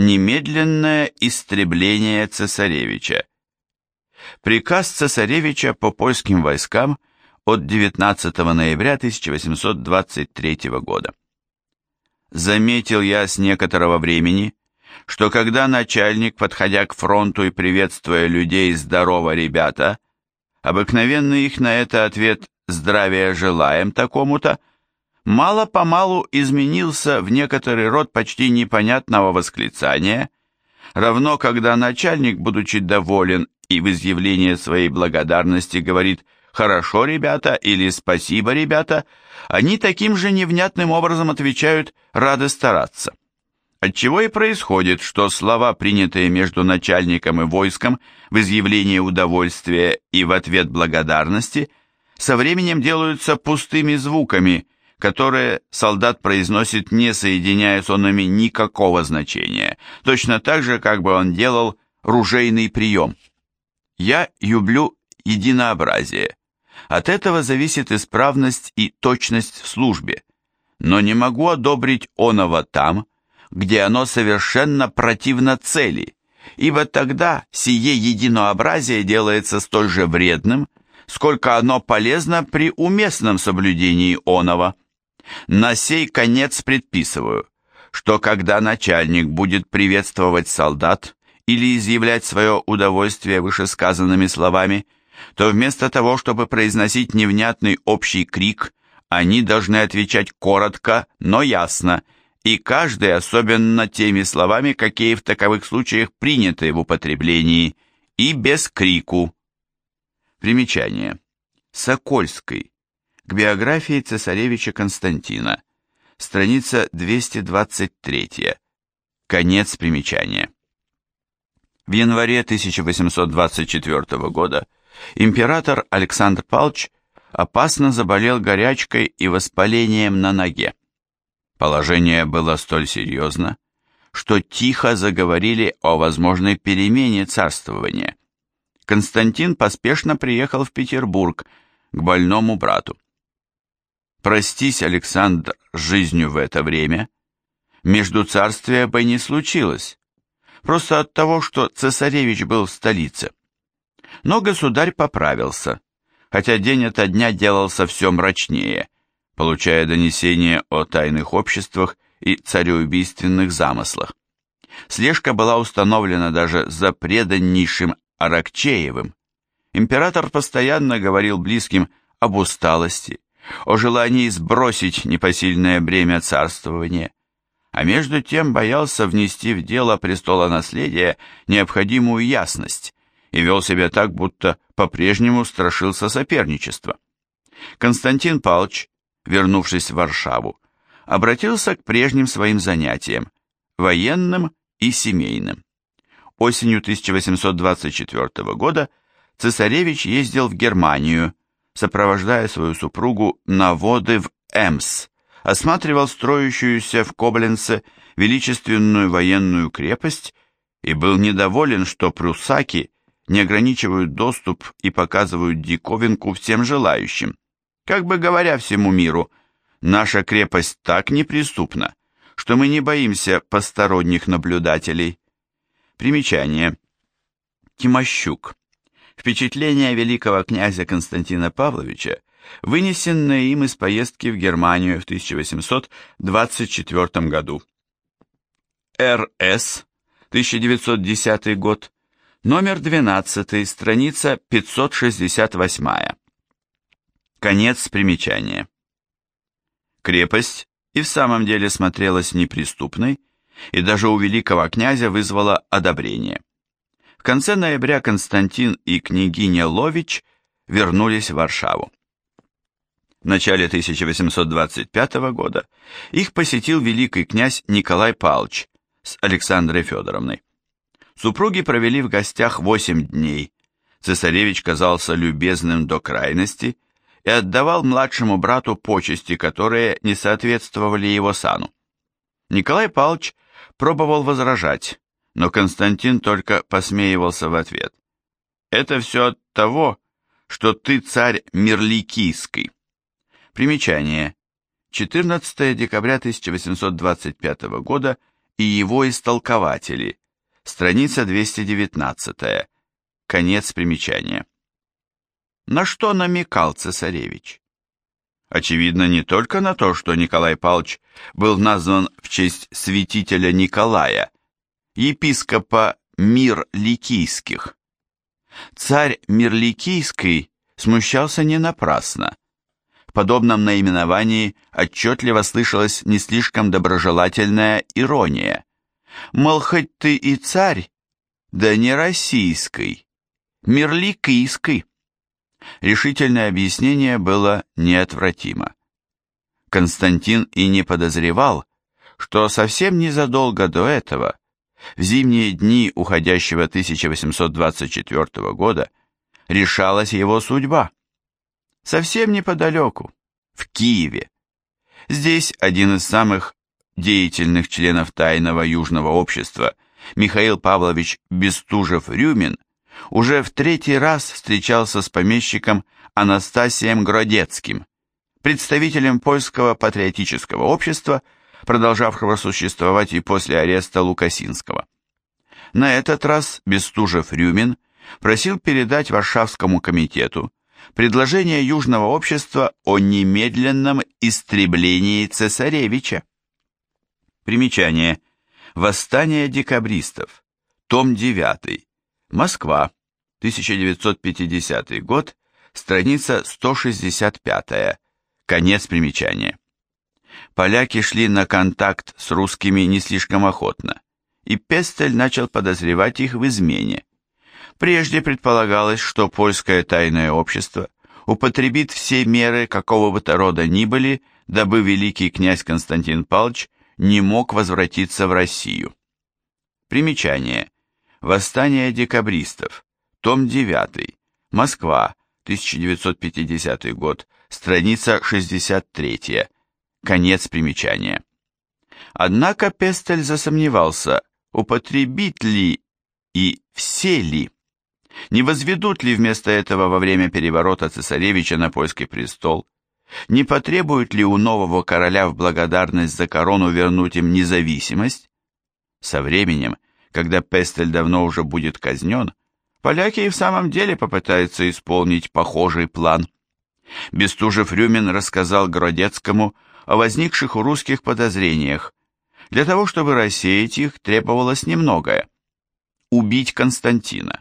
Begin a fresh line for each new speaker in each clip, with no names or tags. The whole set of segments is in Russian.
Немедленное истребление цесаревича. Приказ цесаревича по польским войскам от 19 ноября 1823 года. Заметил я с некоторого времени, что когда начальник, подходя к фронту и приветствуя людей «Здорово, ребята», обыкновенный их на это ответ «Здравия желаем такому-то», мало-помалу изменился в некоторый род почти непонятного восклицания, равно когда начальник, будучи доволен и в изъявлении своей благодарности говорит «хорошо, ребята» или «спасибо, ребята», они таким же невнятным образом отвечают «рады стараться». Отчего и происходит, что слова, принятые между начальником и войском в изъявлении удовольствия и в ответ благодарности, со временем делаются пустыми звуками, которые солдат произносит, не соединяя с онами никакого значения, точно так же, как бы он делал ружейный прием. Я люблю единообразие. От этого зависит исправность и точность в службе, но не могу одобрить оного там, где оно совершенно противно цели, ибо тогда сие единообразие делается столь же вредным, сколько оно полезно при уместном соблюдении оного. На сей конец предписываю, что когда начальник будет приветствовать солдат или изъявлять свое удовольствие вышесказанными словами, то вместо того, чтобы произносить невнятный общий крик, они должны отвечать коротко, но ясно, и каждый особенно теми словами, какие в таковых случаях приняты в употреблении, и без крику. Примечание. Сокольский. К биографии цесаревича Константина. Страница 223. Конец примечания. В январе 1824 года император Александр Павлович опасно заболел горячкой и воспалением на ноге. Положение было столь серьезно, что тихо заговорили о возможной перемене царствования. Константин поспешно приехал в Петербург к больному брату. Простись, Александр, жизнью в это время, между царствия бы не случилось, просто от того, что цесаревич был в столице. Но государь поправился, хотя день ото дня делался все мрачнее – получая донесения о тайных обществах и цареубийственных замыслах. Слежка была установлена даже за преданнейшим Аракчеевым. Император постоянно говорил близким об усталости, о желании сбросить непосильное бремя царствования, а между тем боялся внести в дело престола наследия необходимую ясность и вел себя так, будто по-прежнему страшился соперничества. Константин Палч вернувшись в Варшаву, обратился к прежним своим занятиям, военным и семейным. Осенью 1824 года цесаревич ездил в Германию, сопровождая свою супругу на воды в Эмс, осматривал строящуюся в Кобленце величественную военную крепость и был недоволен, что прусаки не ограничивают доступ и показывают диковинку всем желающим как бы говоря всему миру, наша крепость так неприступна, что мы не боимся посторонних наблюдателей. Примечание. Тимощук. Впечатление великого князя Константина Павловича, вынесенное им из поездки в Германию в 1824 году. РС, 1910 год, номер 12, страница 568. Конец примечания. Крепость и в самом деле смотрелась неприступной, и даже у великого князя вызвала одобрение. В конце ноября Константин и княгиня Лович вернулись в Варшаву. В начале 1825 года их посетил великий князь Николай Павлович с Александрой Федоровной. Супруги провели в гостях восемь дней. Цесаревич казался любезным до крайности и отдавал младшему брату почести, которые не соответствовали его сану. Николай Павлович пробовал возражать, но Константин только посмеивался в ответ. «Это все от того, что ты царь Мирликийский». Примечание. 14 декабря 1825 года, и его истолкователи. Страница 219. Конец примечания. На что намекал цесаревич? Очевидно, не только на то, что Николай Павлович был назван в честь святителя Николая, епископа Мир-Ликийских. Царь Мир-Ликийский смущался не напрасно. В подобном наименовании отчетливо слышалась не слишком доброжелательная ирония. Мол, хоть ты и царь, да не российский, мирликийский. Решительное объяснение было неотвратимо. Константин и не подозревал, что совсем незадолго до этого, в зимние дни уходящего 1824 года, решалась его судьба. Совсем неподалеку, в Киеве. Здесь один из самых деятельных членов тайного южного общества, Михаил Павлович Бестужев-Рюмин, уже в третий раз встречался с помещиком Анастасием Гродецким, представителем польского патриотического общества, продолжавшего существовать и после ареста Лукасинского. На этот раз Бестужев-Рюмин просил передать Варшавскому комитету предложение Южного общества о немедленном истреблении цесаревича. Примечание. Восстание декабристов. Том 9. Москва, 1950 год, страница 165, конец примечания. Поляки шли на контакт с русскими не слишком охотно, и Пестель начал подозревать их в измене. Прежде предполагалось, что польское тайное общество употребит все меры какого бы то рода ни были, дабы великий князь Константин Павлович не мог возвратиться в Россию. Примечание. Восстание декабристов. Том 9. Москва. 1950 год. Страница 63. Конец примечания. Однако Пестель засомневался, употребить ли и все ли. Не возведут ли вместо этого во время переворота цесаревича на польский престол? Не потребуют ли у нового короля в благодарность за корону вернуть им независимость? Со временем когда Пестель давно уже будет казнен, поляки и в самом деле попытаются исполнить похожий план. Бестужев-Рюмин рассказал Городецкому о возникших у русских подозрениях. Для того, чтобы рассеять их, требовалось немногое. Убить Константина.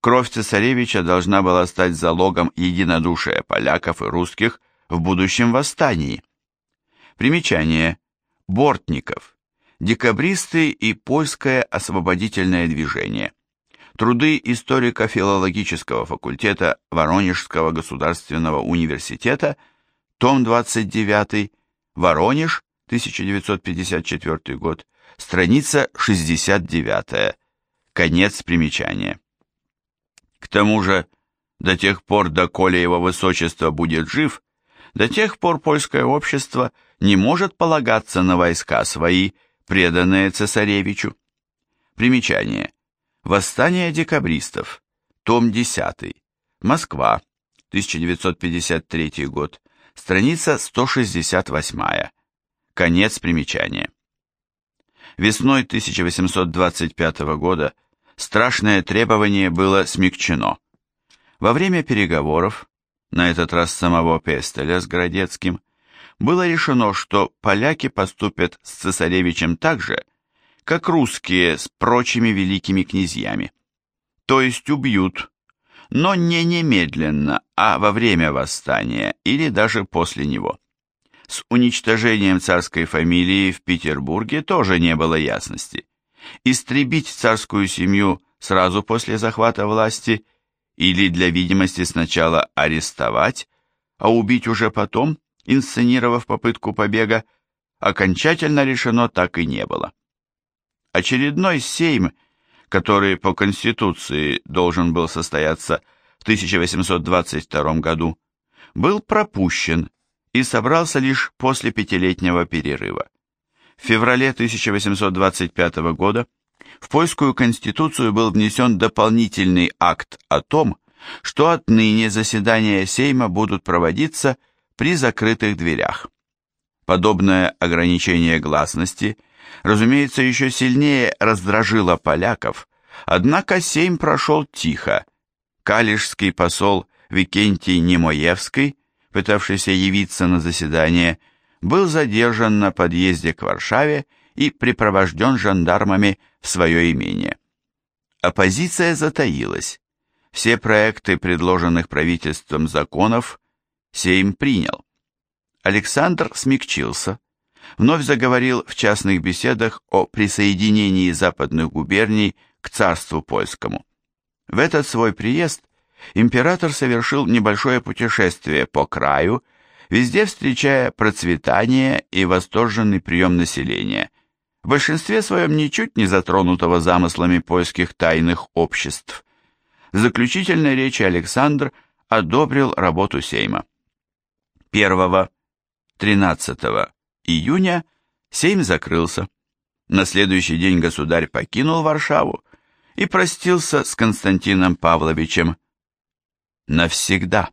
Кровь цесаревича должна была стать залогом единодушия поляков и русских в будущем восстании. Примечание. Бортников. Декабристы и польское освободительное движение. Труды историко-филологического факультета Воронежского государственного университета, том 29, Воронеж, 1954 год, страница 69, конец примечания. К тому же, до тех пор, доколе его высочество будет жив, до тех пор польское общество не может полагаться на войска свои преданные цесаревичу. Примечание. Восстание декабристов. Том 10. Москва. 1953 год. Страница 168. Конец примечания. Весной 1825 года страшное требование было смягчено. Во время переговоров, на этот раз самого Пестеля с Городецким, было решено, что поляки поступят с цесаревичем так же, как русские с прочими великими князьями. То есть убьют, но не немедленно, а во время восстания или даже после него. С уничтожением царской фамилии в Петербурге тоже не было ясности. Истребить царскую семью сразу после захвата власти или для видимости сначала арестовать, а убить уже потом – инсценировав попытку побега, окончательно решено так и не было. Очередной сейм, который по Конституции должен был состояться в 1822 году, был пропущен и собрался лишь после пятилетнего перерыва. В феврале 1825 года в польскую конституцию был внесен дополнительный акт о том, что отныне заседания Сейма будут проводиться при закрытых дверях. Подобное ограничение гласности разумеется, еще сильнее раздражило поляков, однако Сейм прошел тихо. Калишский посол Викентий Немоевский, пытавшийся явиться на заседание, был задержан на подъезде к Варшаве и припровожден жандармами в свое имение. Оппозиция затаилась. Все проекты предложенных правительством законов Сейм принял. Александр смягчился, вновь заговорил в частных беседах о присоединении западных губерний к царству польскому. В этот свой приезд император совершил небольшое путешествие по краю, везде встречая процветание и восторженный прием населения, в большинстве своем ничуть не затронутого замыслами польских тайных обществ. В заключительной речи Александр одобрил работу Сейма. 1-13 июня Сейм закрылся. На следующий день государь покинул Варшаву и простился с Константином Павловичем навсегда.